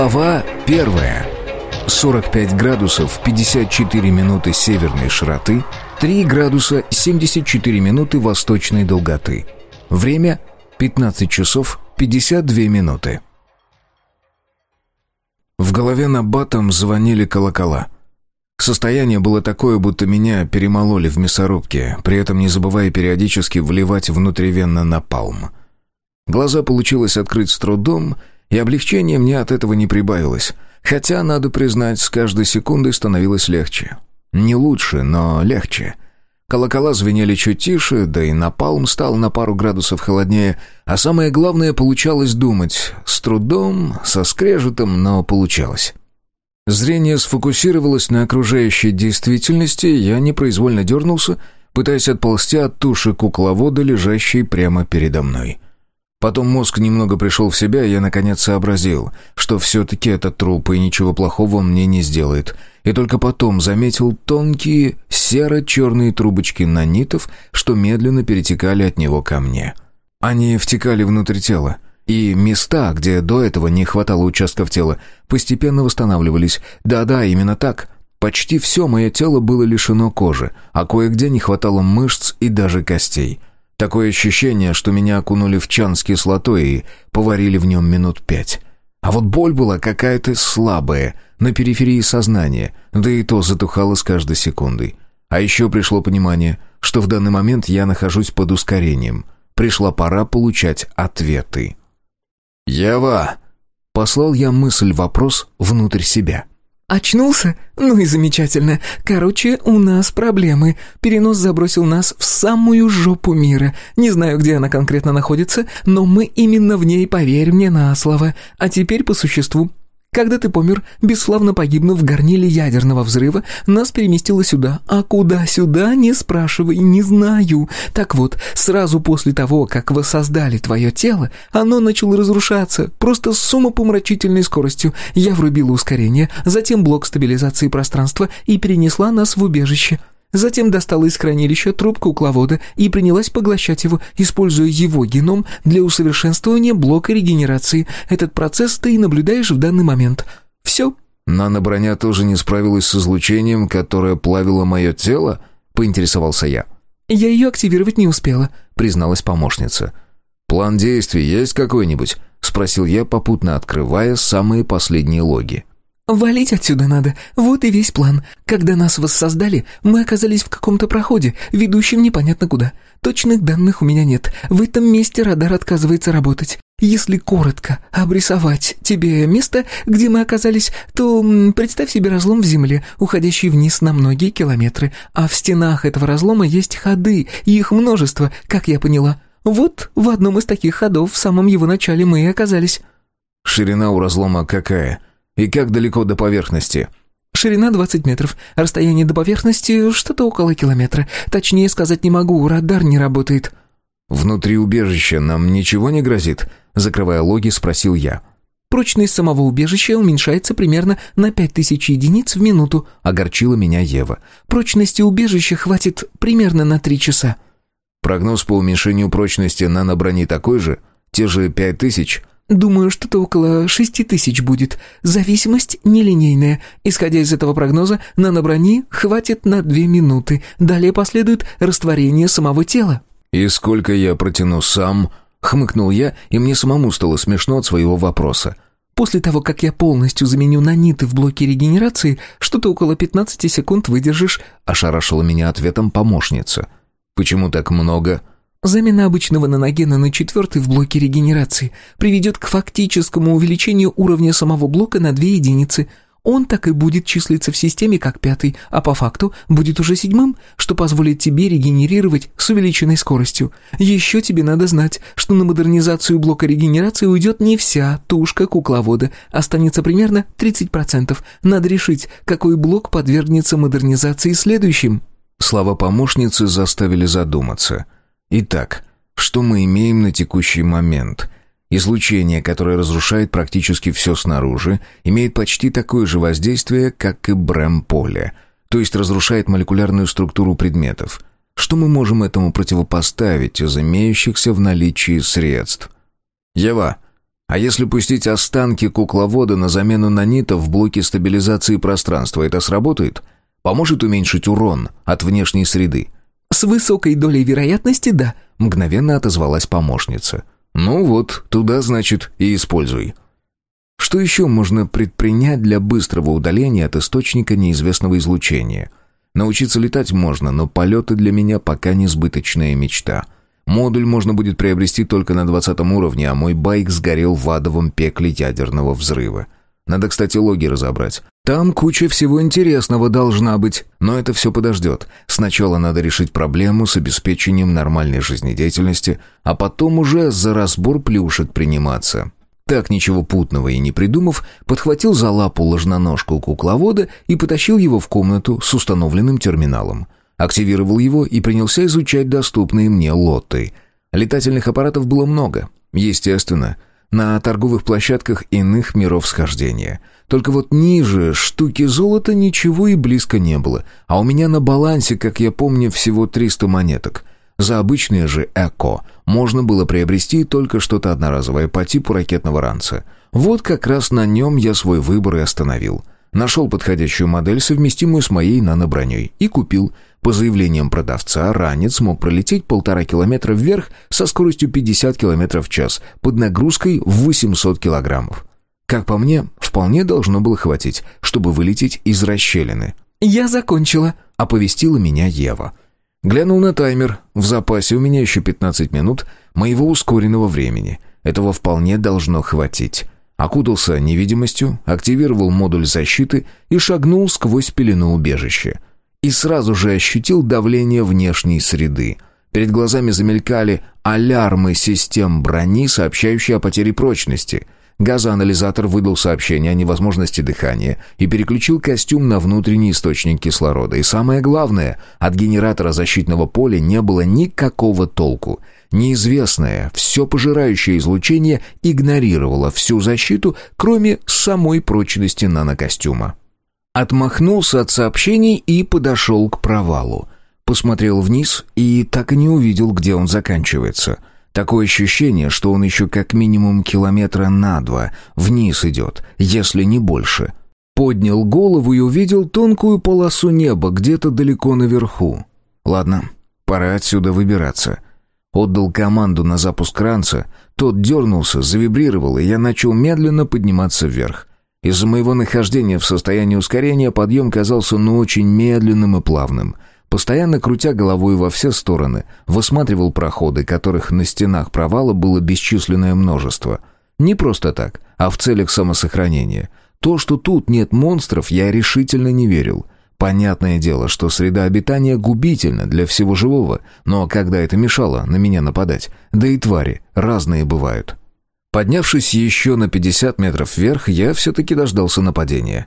Глава первая. 45 градусов 54 минуты северной широты, 3 градуса 74 минуты восточной долготы. Время 15 часов 52 минуты. В голове на батом звонили колокола. Состояние было такое, будто меня перемололи в мясорубке, при этом не забывая периодически вливать внутривенно напалм. Глаза получилось открыть с трудом, и облегчение мне от этого не прибавилось. Хотя, надо признать, с каждой секундой становилось легче. Не лучше, но легче. Колокола звенели чуть тише, да и напалм стал на пару градусов холоднее, а самое главное, получалось думать. С трудом, со скрежетом, но получалось. Зрение сфокусировалось на окружающей действительности, я непроизвольно дернулся, пытаясь отползти от туши кукловода, лежащей прямо передо мной. Потом мозг немного пришел в себя, и я наконец сообразил, что все-таки это труп, и ничего плохого он мне не сделает. И только потом заметил тонкие серо-черные трубочки нанитов, что медленно перетекали от него ко мне. Они втекали внутрь тела, и места, где до этого не хватало участков тела, постепенно восстанавливались. Да-да, именно так. Почти все мое тело было лишено кожи, а кое-где не хватало мышц и даже костей. Такое ощущение, что меня окунули в чан с кислотой и поварили в нем минут пять. А вот боль была какая-то слабая, на периферии сознания, да и то затухала с каждой секундой. А еще пришло понимание, что в данный момент я нахожусь под ускорением. Пришла пора получать ответы. «Ева!» — послал я мысль-вопрос внутрь себя. «Очнулся? Ну и замечательно. Короче, у нас проблемы. Перенос забросил нас в самую жопу мира. Не знаю, где она конкретно находится, но мы именно в ней, поверь мне на слово. А теперь по существу. Когда ты помер, бесславно погибнув в горниле ядерного взрыва, нас переместило сюда. А куда сюда, не спрашивай, не знаю. Так вот, сразу после того, как воссоздали твое тело, оно начало разрушаться, просто с умопомрачительной скоростью. Я врубила ускорение, затем блок стабилизации пространства и перенесла нас в убежище. Затем достала из хранилища трубку кукловода и принялась поглощать его, используя его геном для усовершенствования блока регенерации. Этот процесс ты и наблюдаешь в данный момент. Все. «Нано-броня тоже не справилась с излучением, которое плавило мое тело?» — поинтересовался я. «Я ее активировать не успела», — призналась помощница. «План действий есть какой-нибудь?» — спросил я, попутно открывая самые последние логи. «Валить отсюда надо. Вот и весь план. Когда нас воссоздали, мы оказались в каком-то проходе, ведущем непонятно куда. Точных данных у меня нет. В этом месте радар отказывается работать. Если коротко обрисовать тебе место, где мы оказались, то представь себе разлом в земле, уходящий вниз на многие километры, а в стенах этого разлома есть ходы, и их множество, как я поняла. Вот в одном из таких ходов в самом его начале мы и оказались». «Ширина у разлома какая?» И как далеко до поверхности? Ширина 20 метров, расстояние до поверхности что-то около километра. Точнее сказать не могу, радар не работает. Внутри убежища нам ничего не грозит, закрывая логи, спросил я. Прочность самого убежища уменьшается примерно на 5000 единиц в минуту, огорчила меня Ева. Прочности убежища хватит примерно на 3 часа. Прогноз по уменьшению прочности наноброни такой же? Те же 5000? Думаю, что-то около шести тысяч будет. Зависимость нелинейная. Исходя из этого прогноза, наноброни хватит на две минуты. Далее последует растворение самого тела». «И сколько я протяну сам?» — хмыкнул я, и мне самому стало смешно от своего вопроса. «После того, как я полностью заменю наниты в блоке регенерации, что-то около пятнадцати секунд выдержишь», — ошарашила меня ответом помощница. «Почему так много?» Замена обычного наногена на четвертый в блоке регенерации приведет к фактическому увеличению уровня самого блока на две единицы. Он так и будет числиться в системе как пятый, а по факту будет уже седьмым, что позволит тебе регенерировать с увеличенной скоростью. Еще тебе надо знать, что на модернизацию блока регенерации уйдет не вся тушка кукловода, останется примерно 30%. Надо решить, какой блок подвергнется модернизации следующим. Слова помощницы заставили задуматься – Итак, что мы имеем на текущий момент? Излучение, которое разрушает практически все снаружи, имеет почти такое же воздействие, как и Брэм-поле, то есть разрушает молекулярную структуру предметов. Что мы можем этому противопоставить из имеющихся в наличии средств? Ева, А если пустить останки кукловода на замену нанитов в блоке стабилизации пространства, это сработает? Поможет уменьшить урон от внешней среды? «С высокой долей вероятности, да», — мгновенно отозвалась помощница. «Ну вот, туда, значит, и используй». Что еще можно предпринять для быстрого удаления от источника неизвестного излучения? Научиться летать можно, но полеты для меня пока несбыточная мечта. Модуль можно будет приобрести только на 20 уровне, а мой байк сгорел в адовом пекле ядерного взрыва. Надо, кстати, логи разобрать. Там куча всего интересного должна быть, но это все подождет. Сначала надо решить проблему с обеспечением нормальной жизнедеятельности, а потом уже за разбор плюшек приниматься. Так, ничего путного и не придумав, подхватил за лапу ложноножку кукловода и потащил его в комнату с установленным терминалом. Активировал его и принялся изучать доступные мне лоты. Летательных аппаратов было много. Естественно, на торговых площадках иных миров схождения. Только вот ниже штуки золота ничего и близко не было, а у меня на балансе, как я помню, всего 300 монеток. За обычные же «Эко» можно было приобрести только что-то одноразовое по типу ракетного ранца. Вот как раз на нем я свой выбор и остановил. Нашел подходящую модель, совместимую с моей наноброней, и купил. По заявлениям продавца, ранец мог пролететь полтора километра вверх со скоростью 50 километров в час под нагрузкой в 800 килограммов. Как по мне, вполне должно было хватить, чтобы вылететь из расщелины. «Я закончила», — оповестила меня Ева. Глянул на таймер. В запасе у меня еще 15 минут моего ускоренного времени. Этого вполне должно хватить. Окутался невидимостью, активировал модуль защиты и шагнул сквозь пелену убежища. И сразу же ощутил давление внешней среды. Перед глазами замелькали алярмы систем брони, сообщающие о потере прочности — Газоанализатор выдал сообщение о невозможности дыхания и переключил костюм на внутренний источник кислорода. И самое главное, от генератора защитного поля не было никакого толку. Неизвестное, все пожирающее излучение игнорировало всю защиту, кроме самой прочности нанокостюма. Отмахнулся от сообщений и подошел к провалу. Посмотрел вниз и так и не увидел, где он заканчивается — Такое ощущение, что он еще как минимум километра на два вниз идет, если не больше. Поднял голову и увидел тонкую полосу неба где-то далеко наверху. Ладно, пора отсюда выбираться. Отдал команду на запуск ранца, тот дернулся, завибрировал, и я начал медленно подниматься вверх. Из-за моего нахождения в состоянии ускорения подъем казался ну очень медленным и плавным — Постоянно крутя головой во все стороны, высматривал проходы, которых на стенах провала было бесчисленное множество. Не просто так, а в целях самосохранения. То, что тут нет монстров, я решительно не верил. Понятное дело, что среда обитания губительна для всего живого, но когда это мешало на меня нападать? Да и твари разные бывают. Поднявшись еще на 50 метров вверх, я все-таки дождался нападения.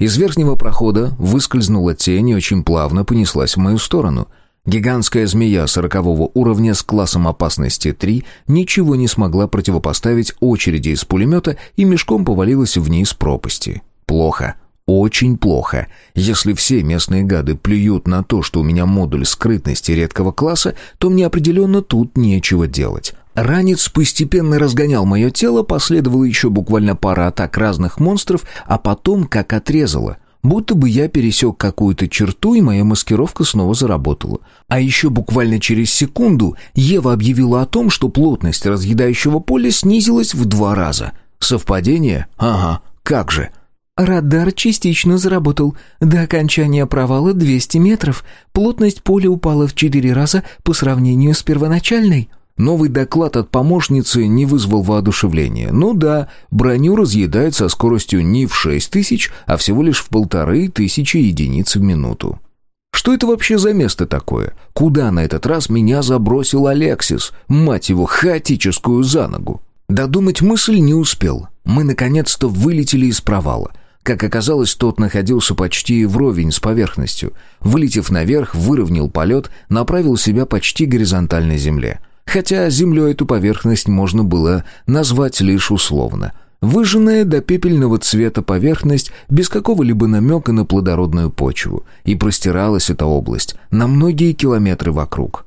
Из верхнего прохода выскользнула тень и очень плавно понеслась в мою сторону. Гигантская змея сорокового уровня с классом опасности 3 ничего не смогла противопоставить очереди из пулемета и мешком повалилась вниз пропасти. Плохо. Очень плохо. Если все местные гады плюют на то, что у меня модуль скрытности редкого класса, то мне определенно тут нечего делать. Ранец постепенно разгонял мое тело, последовало еще буквально пара атак разных монстров, а потом как отрезало. Будто бы я пересек какую-то черту, и моя маскировка снова заработала. А еще буквально через секунду Ева объявила о том, что плотность разъедающего поля снизилась в два раза. Совпадение? Ага, как же. Радар частично заработал. До окончания провала 200 метров. Плотность поля упала в четыре раза по сравнению с первоначальной. Новый доклад от помощницы не вызвал воодушевления. Ну да, броню разъедает со скоростью не в шесть тысяч, а всего лишь в полторы тысячи единиц в минуту. Что это вообще за место такое? Куда на этот раз меня забросил Алексис, мать его, хаотическую за ногу? Додумать мысль не успел. Мы наконец-то вылетели из провала. Как оказалось, тот находился почти вровень с поверхностью. Вылетев наверх, выровнял полет, направил себя почти горизонтальной земле хотя землей эту поверхность можно было назвать лишь условно. Выжженная до пепельного цвета поверхность без какого-либо намека на плодородную почву, и простиралась эта область на многие километры вокруг.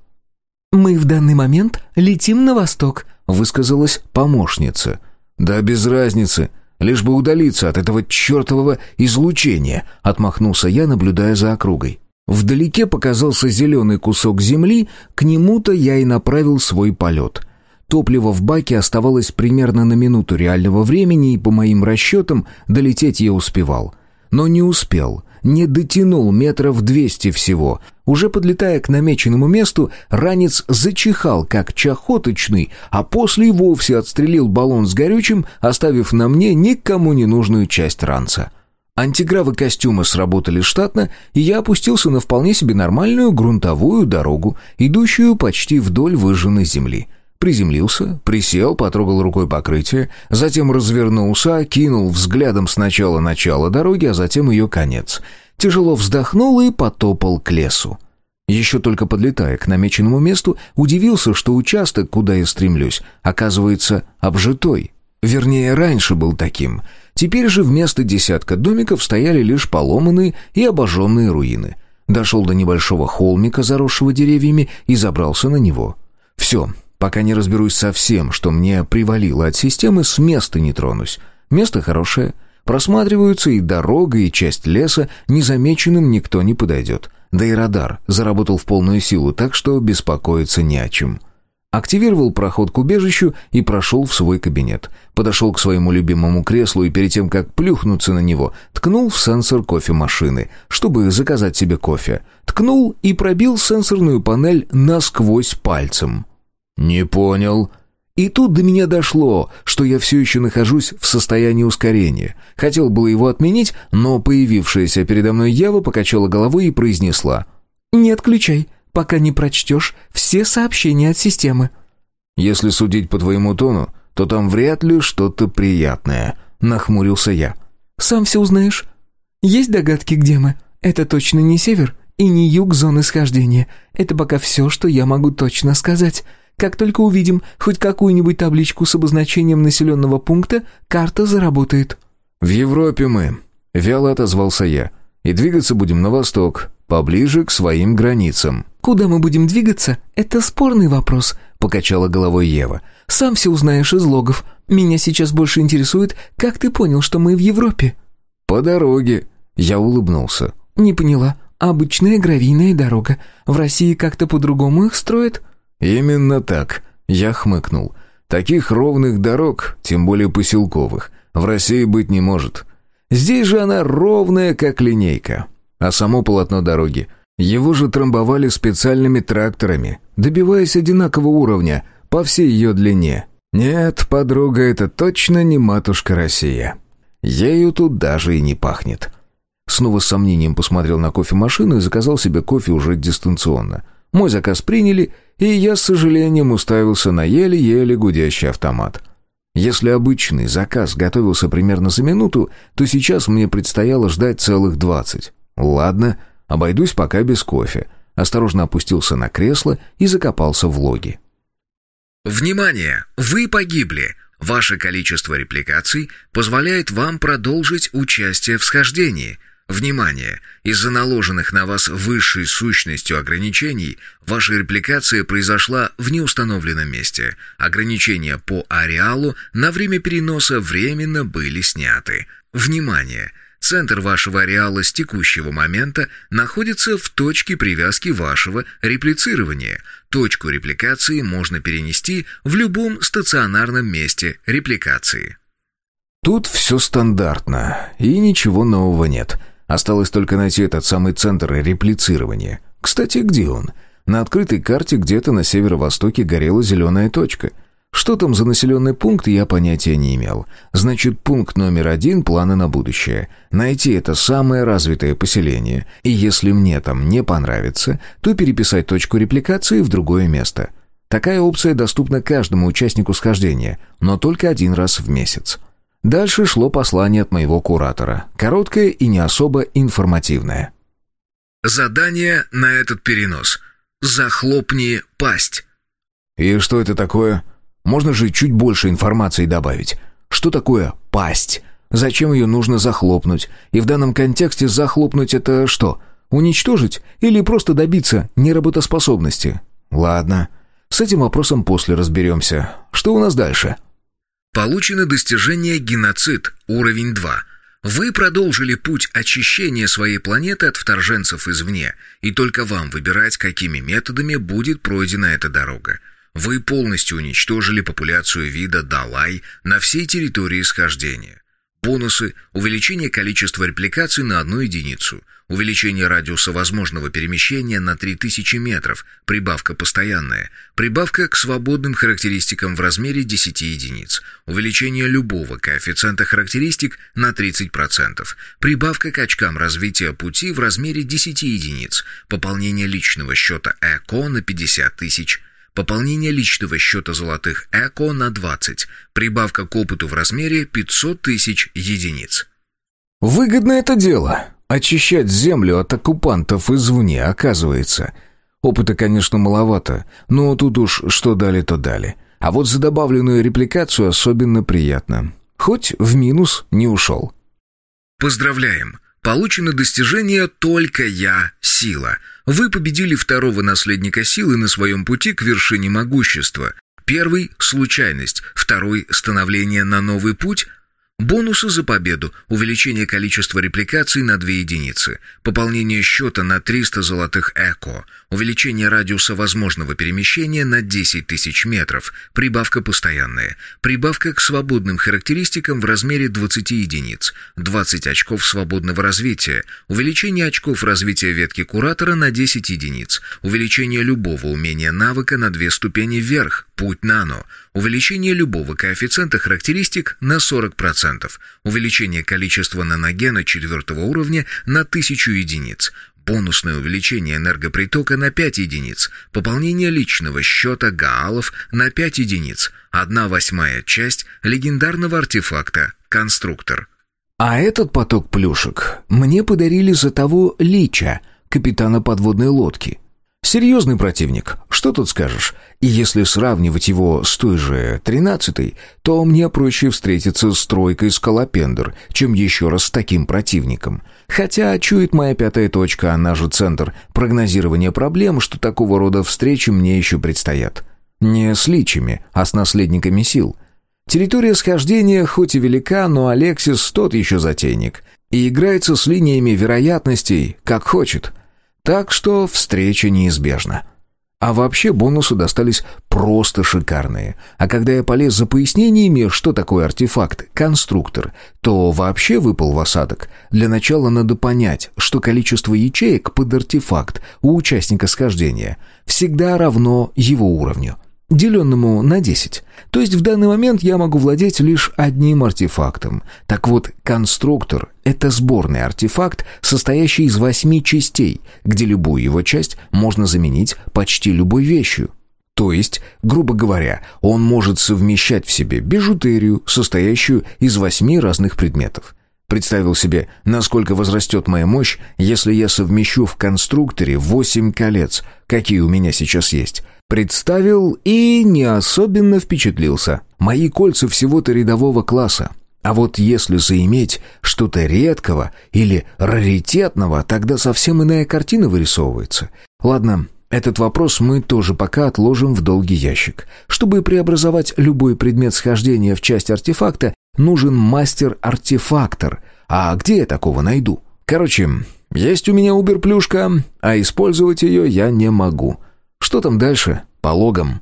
«Мы в данный момент летим на восток», — высказалась помощница. «Да без разницы, лишь бы удалиться от этого чертового излучения», — отмахнулся я, наблюдая за округой. Вдалеке показался зеленый кусок земли, к нему-то я и направил свой полет. Топливо в баке оставалось примерно на минуту реального времени, и по моим расчетам долететь я успевал. Но не успел не дотянул метров двести всего. Уже подлетая к намеченному месту, ранец зачихал, как чахоточный, а после и вовсе отстрелил баллон с горючим, оставив на мне никому не нужную часть ранца. Антигравы костюма сработали штатно, и я опустился на вполне себе нормальную грунтовую дорогу, идущую почти вдоль выжженной земли. Приземлился, присел, потрогал рукой покрытие, затем развернулся, кинул взглядом сначала начало дороги, а затем ее конец. Тяжело вздохнул и потопал к лесу. Еще только подлетая к намеченному месту, удивился, что участок, куда я стремлюсь, оказывается обжитой. Вернее, раньше был таким. Теперь же вместо десятка домиков стояли лишь поломанные и обожженные руины. Дошел до небольшого холмика, заросшего деревьями, и забрался на него. Все, Пока не разберусь со всем, что мне привалило от системы, с места не тронусь. Место хорошее. Просматриваются и дорога, и часть леса, незамеченным никто не подойдет. Да и радар заработал в полную силу, так что беспокоиться не о чем. Активировал проход к убежищу и прошел в свой кабинет. Подошел к своему любимому креслу и перед тем, как плюхнуться на него, ткнул в сенсор кофемашины, чтобы заказать себе кофе. Ткнул и пробил сенсорную панель насквозь пальцем. «Не понял». И тут до меня дошло, что я все еще нахожусь в состоянии ускорения. Хотел было его отменить, но появившаяся передо мной Ява покачала головой и произнесла. «Не отключай, пока не прочтешь все сообщения от системы». «Если судить по твоему тону, то там вряд ли что-то приятное», — нахмурился я. «Сам все узнаешь. Есть догадки, где мы? Это точно не север и не юг зоны схождения. Это пока все, что я могу точно сказать». Как только увидим хоть какую-нибудь табличку с обозначением населенного пункта, карта заработает». «В Европе мы», — вяло отозвался я. «И двигаться будем на восток, поближе к своим границам». «Куда мы будем двигаться? Это спорный вопрос», — покачала головой Ева. «Сам все узнаешь из логов. Меня сейчас больше интересует, как ты понял, что мы в Европе?» «По дороге», — я улыбнулся. «Не поняла. Обычная гравийная дорога. В России как-то по-другому их строят?» «Именно так», — я хмыкнул. «Таких ровных дорог, тем более поселковых, в России быть не может. Здесь же она ровная, как линейка. А само полотно дороги, его же трамбовали специальными тракторами, добиваясь одинакового уровня по всей ее длине. Нет, подруга, это точно не матушка Россия. Ею тут даже и не пахнет». Снова с сомнением посмотрел на кофемашину и заказал себе кофе уже дистанционно. Мой заказ приняли, и я с сожалением уставился на еле-еле гудящий автомат. Если обычный заказ готовился примерно за минуту, то сейчас мне предстояло ждать целых двадцать. Ладно, обойдусь пока без кофе. Осторожно опустился на кресло и закопался в логи. Внимание! Вы погибли! Ваше количество репликаций позволяет вам продолжить участие в схождении – Внимание! Из-за наложенных на вас высшей сущностью ограничений, ваша репликация произошла в неустановленном месте. Ограничения по ареалу на время переноса временно были сняты. Внимание! Центр вашего ареала с текущего момента находится в точке привязки вашего реплицирования. Точку репликации можно перенести в любом стационарном месте репликации. Тут все стандартно, и ничего нового нет – Осталось только найти этот самый центр реплицирования. Кстати, где он? На открытой карте где-то на северо-востоке горела зеленая точка. Что там за населенный пункт, я понятия не имел. Значит, пункт номер один — планы на будущее. Найти это самое развитое поселение. И если мне там не понравится, то переписать точку репликации в другое место. Такая опция доступна каждому участнику схождения, но только один раз в месяц. Дальше шло послание от моего куратора. Короткое и не особо информативное. «Задание на этот перенос. Захлопни пасть». «И что это такое? Можно же чуть больше информации добавить. Что такое пасть? Зачем ее нужно захлопнуть? И в данном контексте захлопнуть это что? Уничтожить или просто добиться неработоспособности? Ладно, с этим вопросом после разберемся. Что у нас дальше?» Получено достижение геноцид, уровень 2. Вы продолжили путь очищения своей планеты от вторженцев извне, и только вам выбирать, какими методами будет пройдена эта дорога. Вы полностью уничтожили популяцию вида Далай на всей территории схождения. Бонусы – увеличение количества репликаций на одну единицу, увеличение радиуса возможного перемещения на 3000 метров, прибавка постоянная, прибавка к свободным характеристикам в размере 10 единиц, увеличение любого коэффициента характеристик на 30%, прибавка к очкам развития пути в размере 10 единиц, пополнение личного счета ЭКО на 50 тысяч – Пополнение личного счета золотых ЭКО на 20. Прибавка к опыту в размере 500 тысяч единиц. Выгодно это дело. Очищать землю от оккупантов извне, оказывается. Опыта, конечно, маловато, но тут уж что дали, то дали. А вот за добавленную репликацию особенно приятно. Хоть в минус не ушел. Поздравляем! Получено достижение «Только я – сила». Вы победили второго наследника силы на своем пути к вершине могущества. Первый – случайность, второй – становление на новый путь – Бонусы за победу, увеличение количества репликаций на 2 единицы, пополнение счета на 300 золотых эко, увеличение радиуса возможного перемещения на 10 тысяч метров, прибавка постоянная, прибавка к свободным характеристикам в размере 20 единиц, 20 очков свободного развития, увеличение очков развития ветки куратора на 10 единиц, увеличение любого умения навыка на 2 ступени вверх, путь нано, увеличение любого коэффициента характеристик на 40%, увеличение количества наногена четвертого уровня на 1000 единиц, бонусное увеличение энергопритока на 5 единиц, пополнение личного счета гаалов на 5 единиц, 1 восьмая часть легендарного артефакта «Конструктор». А этот поток плюшек мне подарили за того Лича, капитана подводной лодки. Серьезный противник, что тут скажешь? И если сравнивать его с той же тринадцатой, то мне проще встретиться с тройкой скалопендр, чем еще раз с таким противником. Хотя чует моя пятая точка, она же центр прогнозирования проблем, что такого рода встречи мне еще предстоят. Не с личами, а с наследниками сил. Территория схождения хоть и велика, но Алексис тот еще затейник. И играется с линиями вероятностей, как хочет. Так что встреча неизбежна. А вообще бонусы достались просто шикарные. А когда я полез за пояснениями, что такое артефакт, конструктор, то вообще выпал в осадок. Для начала надо понять, что количество ячеек под артефакт у участника схождения всегда равно его уровню деленному на 10. То есть в данный момент я могу владеть лишь одним артефактом. Так вот, конструктор — это сборный артефакт, состоящий из восьми частей, где любую его часть можно заменить почти любой вещью. То есть, грубо говоря, он может совмещать в себе бижутерию, состоящую из восьми разных предметов. Представил себе, насколько возрастет моя мощь, если я совмещу в конструкторе восемь колец, какие у меня сейчас есть, Представил и не особенно впечатлился. Мои кольца всего-то рядового класса. А вот если заиметь что-то редкого или раритетного, тогда совсем иная картина вырисовывается. Ладно, этот вопрос мы тоже пока отложим в долгий ящик. Чтобы преобразовать любой предмет схождения в часть артефакта, нужен мастер-артефактор. А где я такого найду? Короче, есть у меня убер-плюшка, а использовать ее я не могу. Что там дальше? По логам.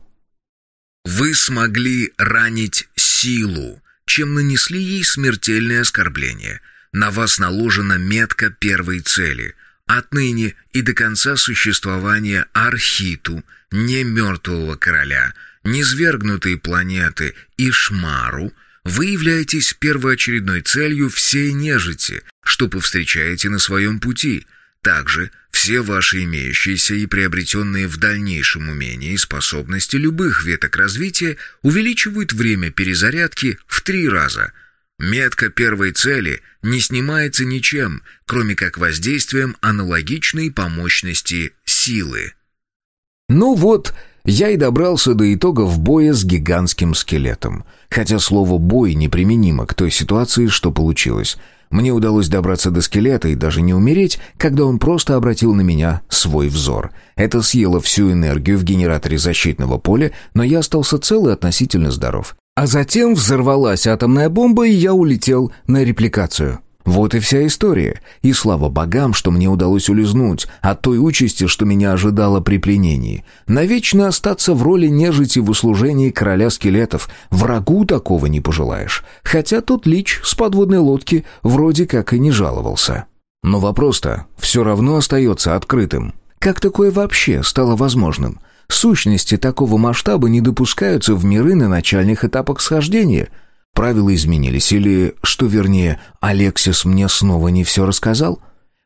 Вы смогли ранить силу, чем нанесли ей смертельное оскорбление. На вас наложена метка первой цели. Отныне и до конца существования Архиту, не мертвого короля, низвергнутой планеты Ишмару, вы являетесь первоочередной целью всей нежити, что повстречаете на своем пути – также все ваши имеющиеся и приобретенные в дальнейшем умения и способности любых веток развития увеличивают время перезарядки в три раза. Метка первой цели не снимается ничем, кроме как воздействием аналогичной по мощности силы. Ну вот, я и добрался до итогов боя с гигантским скелетом. Хотя слово «бой» неприменимо к той ситуации, что получилось — мне удалось добраться до скелета и даже не умереть, когда он просто обратил на меня свой взор. Это съело всю энергию в генераторе защитного поля, но я остался цел и относительно здоров. А затем взорвалась атомная бомба, и я улетел на репликацию. Вот и вся история. И слава богам, что мне удалось улизнуть от той участи, что меня ожидало при пленении. Навечно остаться в роли нежити в услужении короля скелетов. Врагу такого не пожелаешь. Хотя тот лич с подводной лодки вроде как и не жаловался. Но вопрос-то все равно остается открытым. Как такое вообще стало возможным? Сущности такого масштаба не допускаются в миры на начальных этапах схождения. Правила изменились, или, что вернее, Алексис мне снова не все рассказал?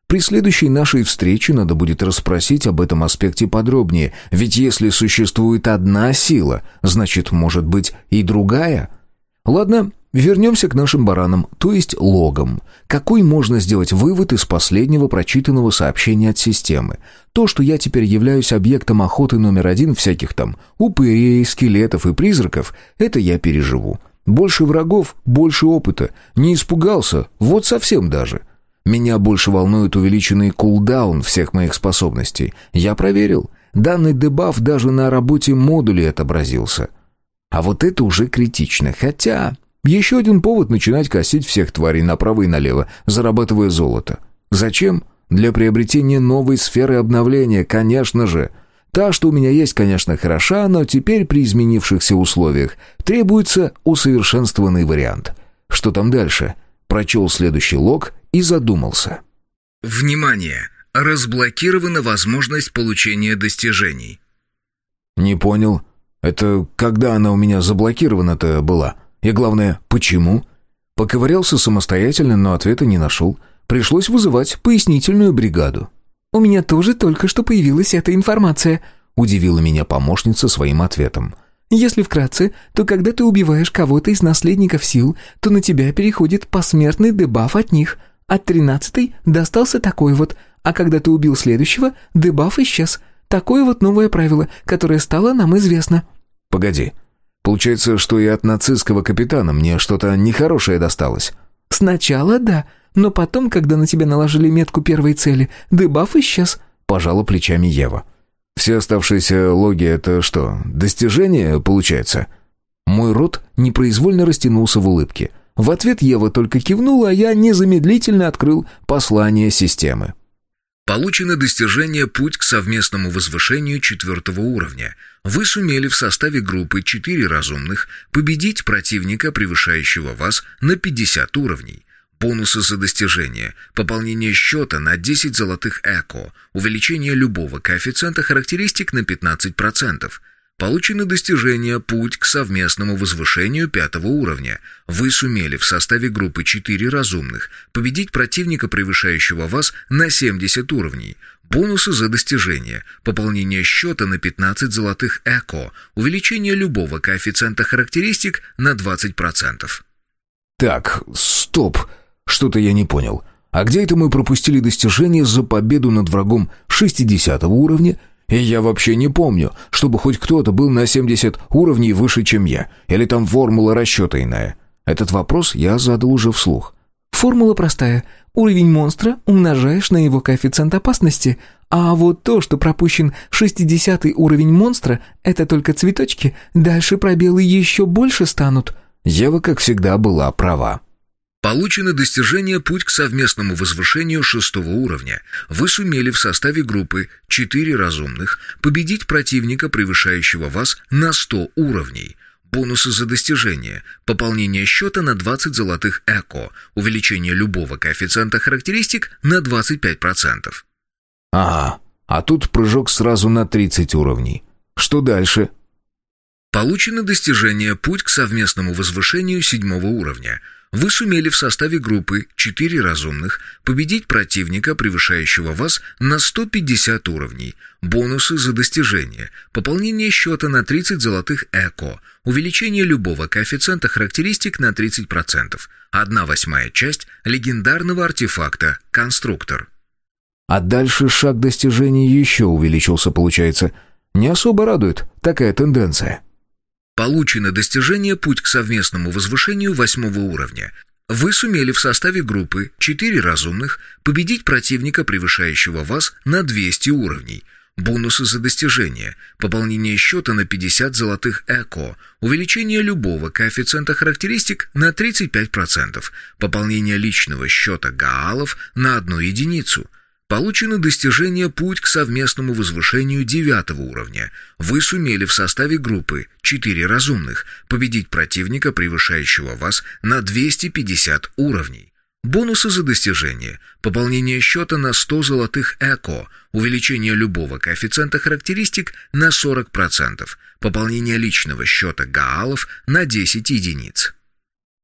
При следующей нашей встрече надо будет расспросить об этом аспекте подробнее, ведь если существует одна сила, значит, может быть и другая. Ладно, Вернемся к нашим баранам, то есть логам. Какой можно сделать вывод из последнего прочитанного сообщения от системы? То, что я теперь являюсь объектом охоты номер один всяких там упырей, скелетов и призраков, это я переживу. Больше врагов, больше опыта. Не испугался, вот совсем даже. Меня больше волнует увеличенный кулдаун всех моих способностей. Я проверил. Данный дебаф даже на работе модулей отобразился. А вот это уже критично, хотя... Еще один повод начинать косить всех тварей направо и налево, зарабатывая золото. Зачем? Для приобретения новой сферы обновления, конечно же. Та, что у меня есть, конечно, хороша, но теперь при изменившихся условиях требуется усовершенствованный вариант. Что там дальше? Прочел следующий лог и задумался. Внимание! Разблокирована возможность получения достижений. Не понял. Это когда она у меня заблокирована-то была? И главное, почему? Поковырялся самостоятельно, но ответа не нашел. Пришлось вызывать пояснительную бригаду. «У меня тоже только что появилась эта информация», — удивила меня помощница своим ответом. «Если вкратце, то когда ты убиваешь кого-то из наследников сил, то на тебя переходит посмертный дебаф от них. От тринадцатой достался такой вот, а когда ты убил следующего, дебаф исчез. Такое вот новое правило, которое стало нам известно». «Погоди, Получается, что и от нацистского капитана мне что-то нехорошее досталось. Сначала да, но потом, когда на тебя наложили метку первой цели, дебаф исчез. Пожала плечами Ева. Все оставшиеся логи — это что, достижение, получается? Мой рот непроизвольно растянулся в улыбке. В ответ Ева только кивнула, а я незамедлительно открыл послание системы. Получено достижение «Путь к совместному возвышению четвертого уровня». Вы сумели в составе группы «Четыре разумных» победить противника, превышающего вас на 50 уровней. Бонусы за достижение, пополнение счета на 10 золотых эко, увеличение любого коэффициента характеристик на 15%, Получено достижение «Путь к совместному возвышению пятого уровня». Вы сумели в составе группы 4 разумных победить противника, превышающего вас на 70 уровней. Бонусы за достижение. Пополнение счета на 15 золотых эко. Увеличение любого коэффициента характеристик на 20%. Так, стоп. Что-то я не понял. А где это мы пропустили достижение за победу над врагом 60 уровня – и я вообще не помню, чтобы хоть кто-то был на 70 уровней выше, чем я. Или там формула расчета иная. Этот вопрос я задал уже вслух. Формула простая. Уровень монстра умножаешь на его коэффициент опасности. А вот то, что пропущен 60 уровень монстра, это только цветочки. Дальше пробелы еще больше станут. Ева, как всегда, была права. Получено достижение «Путь к совместному возвышению шестого уровня». Вы сумели в составе группы «Четыре разумных» победить противника, превышающего вас на 100 уровней. Бонусы за достижение. Пополнение счета на 20 золотых эко. Увеличение любого коэффициента характеристик на 25%. Ага, а тут прыжок сразу на 30 уровней. Что дальше? Получено достижение «Путь к совместному возвышению седьмого уровня». Вы сумели в составе группы «Четыре разумных» победить противника, превышающего вас на 150 уровней, бонусы за достижение, пополнение счета на 30 золотых эко, увеличение любого коэффициента характеристик на 30%, одна восьмая часть легендарного артефакта «Конструктор». А дальше шаг достижения еще увеличился, получается. Не особо радует такая тенденция. Получено достижение «Путь к совместному возвышению восьмого уровня». Вы сумели в составе группы «Четыре разумных» победить противника, превышающего вас на 200 уровней. Бонусы за достижение. Пополнение счета на 50 золотых ЭКО. Увеличение любого коэффициента характеристик на 35%. Пополнение личного счета гаалов на одну единицу. Получено достижение «Путь к совместному возвышению девятого уровня». Вы сумели в составе группы «Четыре разумных» победить противника, превышающего вас на 250 уровней. Бонусы за достижение. Пополнение счета на 100 золотых ЭКО. Увеличение любого коэффициента характеристик на 40%. Пополнение личного счета гаалов на 10 единиц.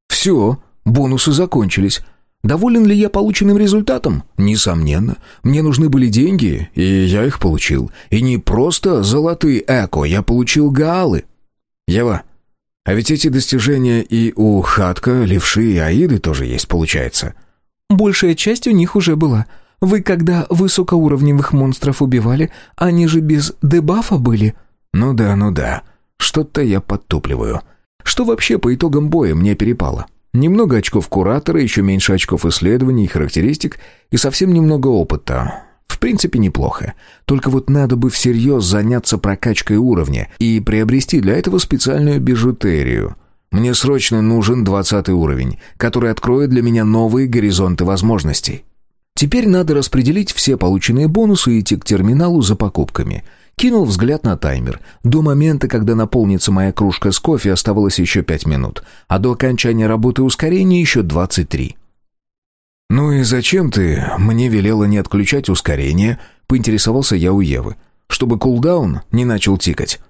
Все, бонусы закончились. Доволен ли я полученным результатом? Несомненно. Мне нужны были деньги, и я их получил. И не просто золотые эко, я получил гаалы. Ева, а ведь эти достижения и у Хатка, Левши и Аиды тоже есть, получается. Большая часть у них уже была. Вы когда высокоуровневых монстров убивали, они же без дебафа были. Ну да, ну да. Что-то я подтупливаю. Что вообще по итогам боя мне перепало? Немного очков куратора, еще меньше очков исследований и характеристик, и совсем немного опыта. В принципе, неплохо. Только вот надо бы всерьез заняться прокачкой уровня и приобрести для этого специальную бижутерию. Мне срочно нужен двадцатый уровень, который откроет для меня новые горизонты возможностей. Теперь надо распределить все полученные бонусы и идти к терминалу за покупками. Кинул взгляд на таймер. До момента, когда наполнится моя кружка с кофе, оставалось еще пять минут, а до окончания работы ускорения еще двадцать три. «Ну и зачем ты мне велела не отключать ускорение?» — поинтересовался я у Евы. «Чтобы кулдаун не начал тикать».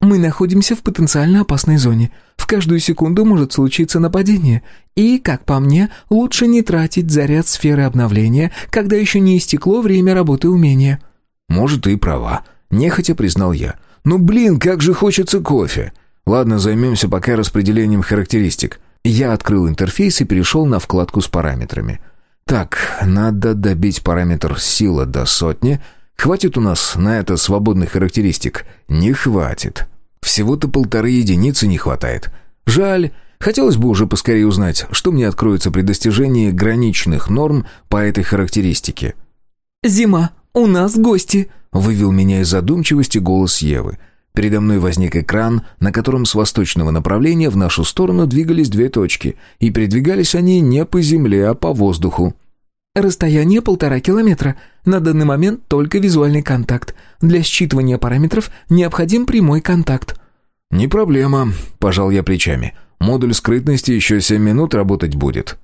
«Мы находимся в потенциально опасной зоне. В каждую секунду может случиться нападение. И, как по мне, лучше не тратить заряд сферы обновления, когда еще не истекло время работы умения». «Может, ты и права», — нехотя признал я. «Ну, блин, как же хочется кофе!» «Ладно, займемся пока распределением характеристик. Я открыл интерфейс и перешел на вкладку с параметрами. Так, надо добить параметр сила до сотни. Хватит у нас на это свободных характеристик? Не хватит. Всего-то полторы единицы не хватает. Жаль. Хотелось бы уже поскорее узнать, что мне откроется при достижении граничных норм по этой характеристике. «Зима, у нас гости», — вывел меня из задумчивости голос Евы. Передо мной возник экран, на котором с восточного направления в нашу сторону двигались две точки, и передвигались они не по земле, а по воздуху. Расстояние полтора километра. На данный момент только визуальный контакт. Для считывания параметров необходим прямой контакт. «Не проблема», — пожал я плечами. «Модуль скрытности еще семь минут работать будет».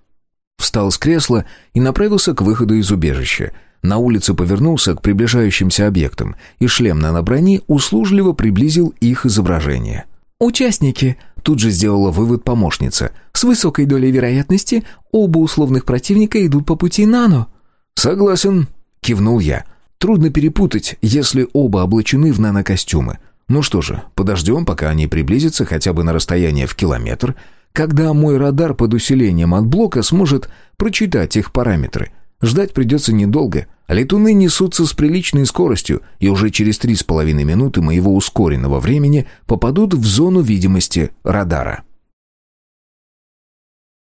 Встал с кресла и направился к выходу из убежища. На улице повернулся к приближающимся объектам, и шлем на брони услужливо приблизил их изображение. «Участники», — тут же сделала вывод помощница, «с высокой долей вероятности оба условных противника идут по пути нано». «Согласен», — кивнул я. «Трудно перепутать, если оба облачены в нанокостюмы. Ну что же, подождем, пока они приблизятся хотя бы на расстояние в километр, когда мой радар под усилением от блока сможет прочитать их параметры». Ждать придется недолго. Летуны несутся с приличной скоростью, и уже через три с половиной минуты моего ускоренного времени попадут в зону видимости радара.